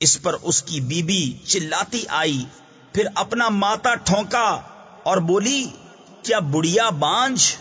اس پر اس کی بیوی چلاتی آئی، پھر اپنا ماتا ٹھونکا اور بولی، کیا بڑھیا بانجھ